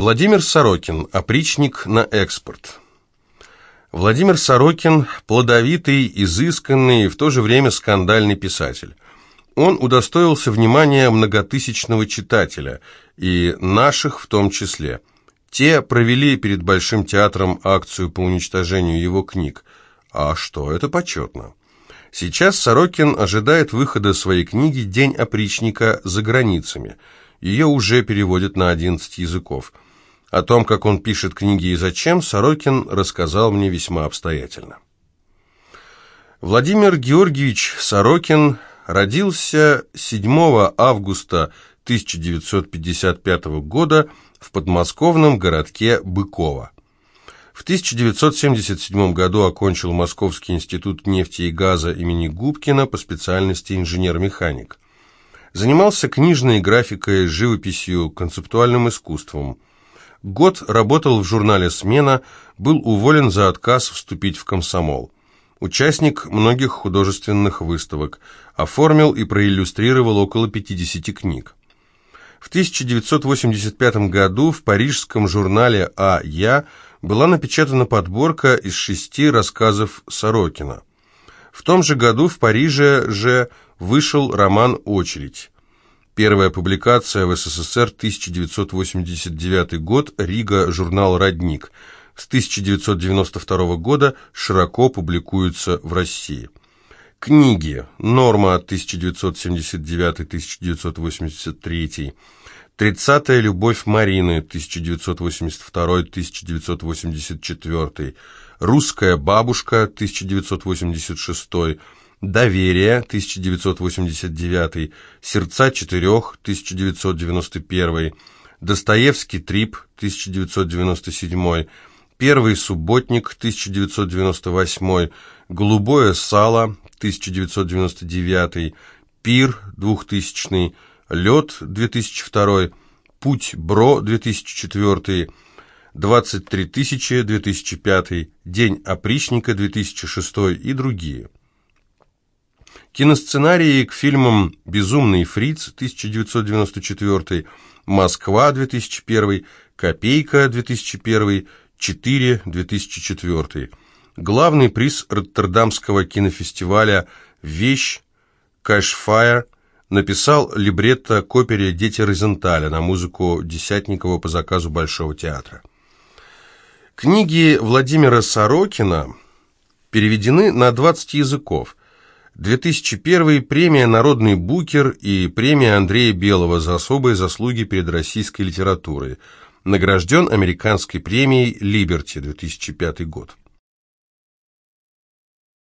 Владимир Сорокин. Опричник на экспорт. Владимир Сорокин – плодовитый, изысканный и в то же время скандальный писатель. Он удостоился внимания многотысячного читателя, и наших в том числе. Те провели перед Большим театром акцию по уничтожению его книг. А что, это почетно. Сейчас Сорокин ожидает выхода своей книги «День опричника» за границами. Ее уже переводят на 11 языков. О том, как он пишет книги и зачем, Сорокин рассказал мне весьма обстоятельно. Владимир Георгиевич Сорокин родился 7 августа 1955 года в подмосковном городке Быково. В 1977 году окончил Московский институт нефти и газа имени Губкина по специальности инженер-механик. Занимался книжной графикой, живописью, концептуальным искусством. Год работал в журнале «Смена», был уволен за отказ вступить в комсомол. Участник многих художественных выставок, оформил и проиллюстрировал около 50 книг. В 1985 году в парижском журнале «А. Я» была напечатана подборка из шести рассказов Сорокина. В том же году в Париже же вышел роман «Очередь». Первая публикация в СССР 1989 год, Рига, журнал «Родник». С 1992 года широко публикуется в России. Книги. Норма 1979-1983. «Тридцатая любовь Марины» 1982-1984, «Русская бабушка» 1986, «Доверие» 1989, «Сердца четырех» 1991, «Достоевский трип» 1997, «Первый субботник» 1998, «Голубое сало» 1999, «Пир» 2000 Лед 2002, Путь Бро 2004, 23 тысячи 2005, День опричника 2006 и другие. Киносценарии к фильмам «Безумный фриц» 1994, «Москва» 2001, «Копейка» 2001, «Четыре» 2004. Главный приз Роттердамского кинофестиваля «Вещь», «Кэшфайр» написал либретто к опере «Дети Розенталя» на музыку Десятникова по заказу Большого театра. Книги Владимира Сорокина переведены на 20 языков. 2001 премия «Народный букер» и премия Андрея Белого за особые заслуги перед российской литературой. Награжден американской премией «Либерти» 2005 год.